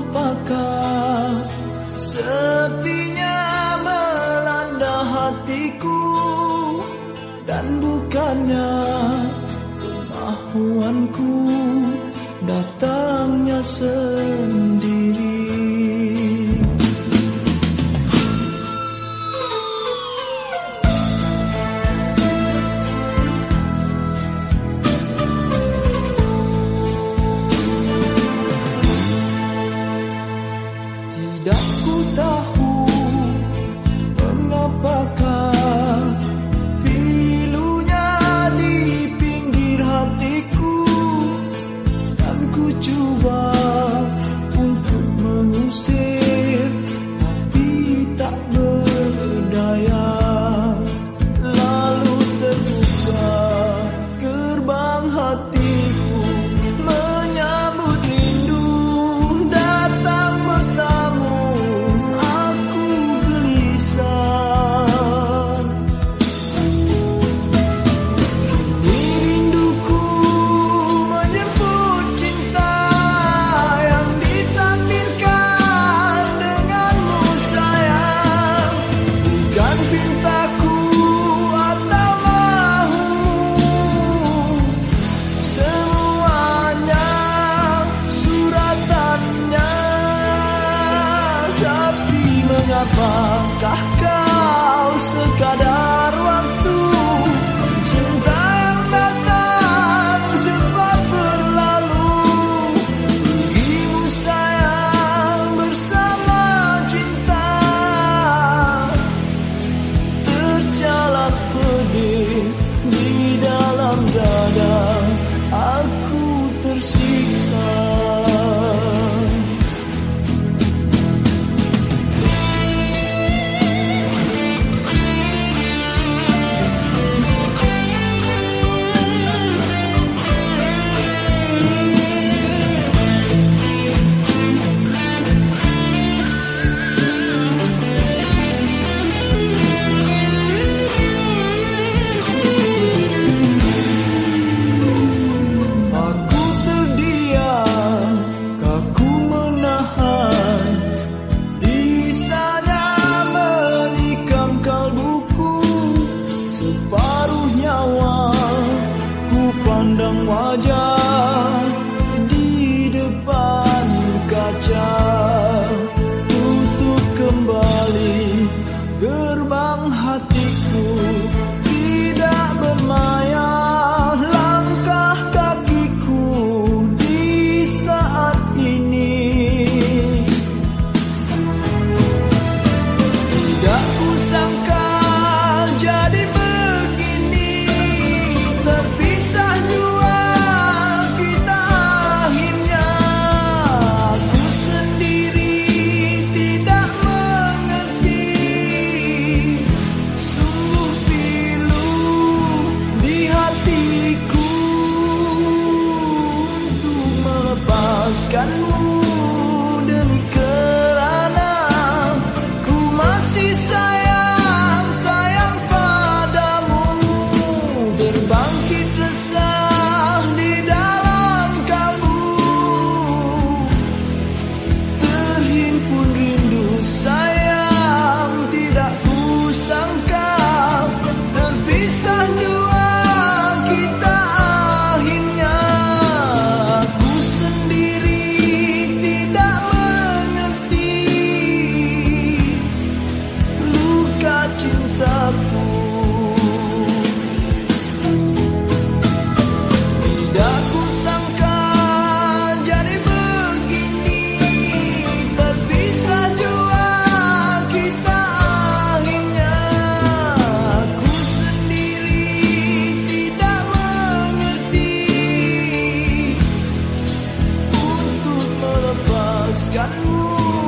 apakah sepinya melanda hatiku? Dan bukannya kemahuanku datangnya sendiri. Tidak ku tahu sky